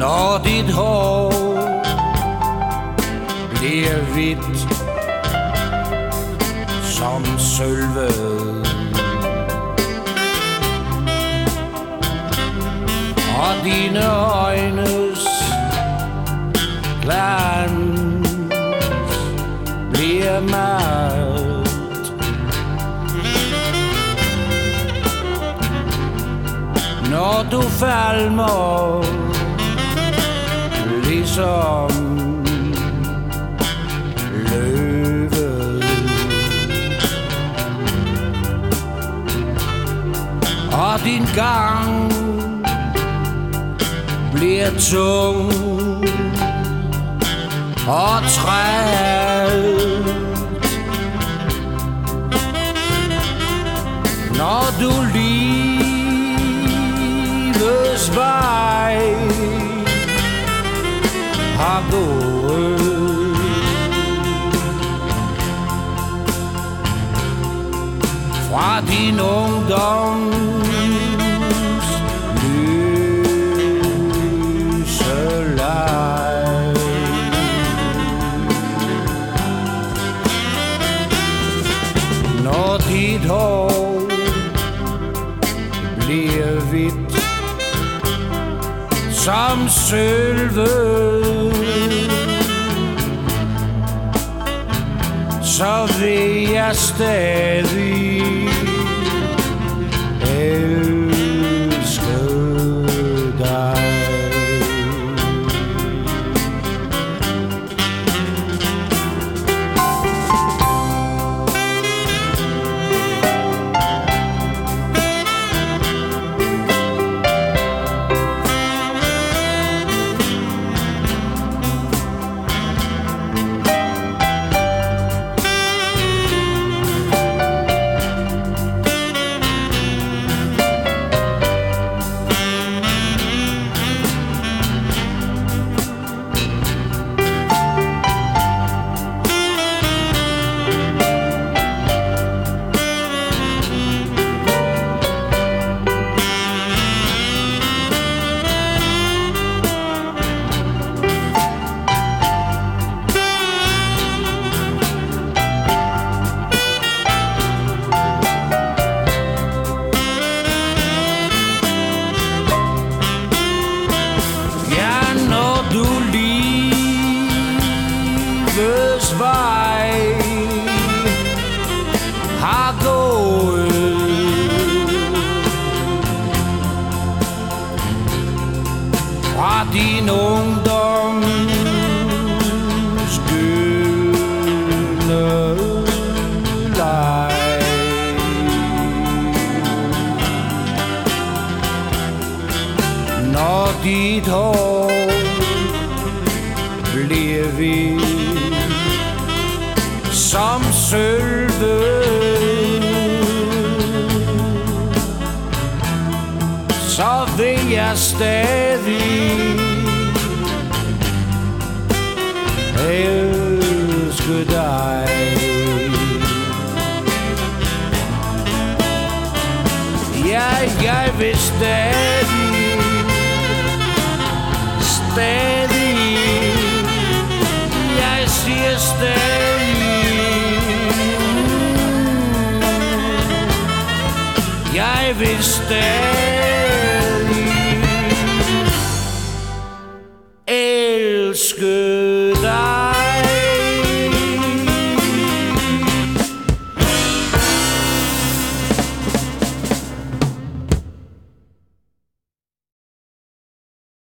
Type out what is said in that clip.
Når dit hår bliver hvidt som sølvet Og dine øjne glans bliver malt. Når du falmer ligesom løvet Og din gang bliver tung og træt Når du livets vej har gået. Fra din ungdom mit hår bliver hvidt som sølvet. Så vil jeg stadig Fra din ungdoms gyldne leg. Når dit hår bliver hvidt som sølvet Så vil jeg stadig elske dig Ja, jeg vil stadig stadig Jeg siger stadig Jeg vil stadig